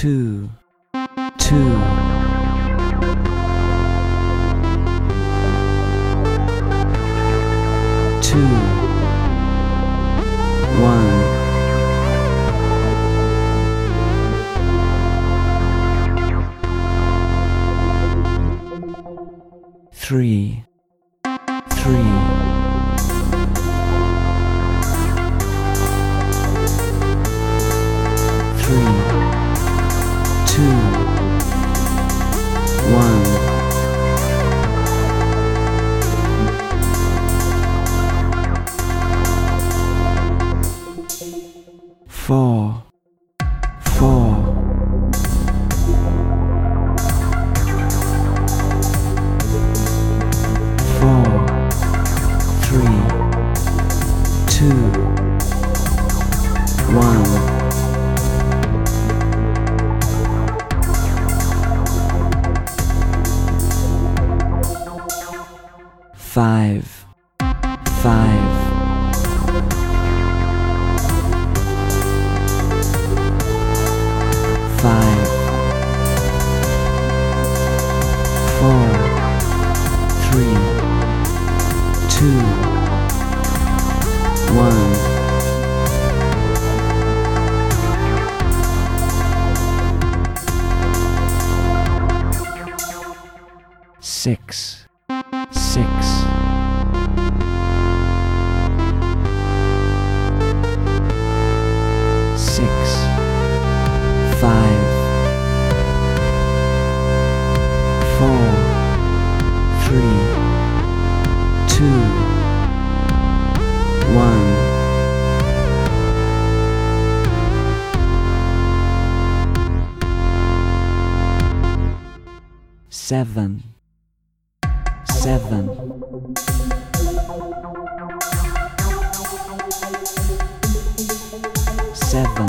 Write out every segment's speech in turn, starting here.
two, two. Two, one. Three, three. Three, two, one. Five, Six, six. Six, five, four, three, two, one. Seven, seven. Seven,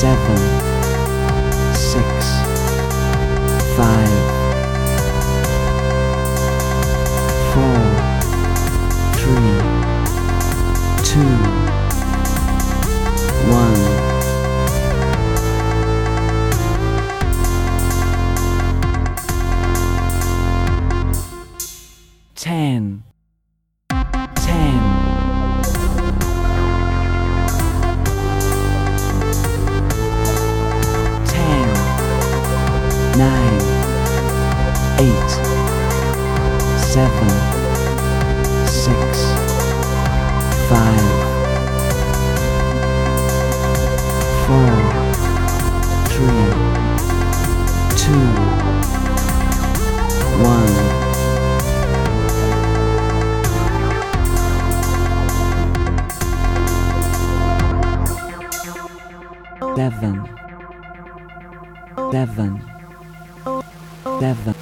seven, six, five, four, three, two, one. Ten, seven, six, five, four, three, two, one. Seven, seven, seven.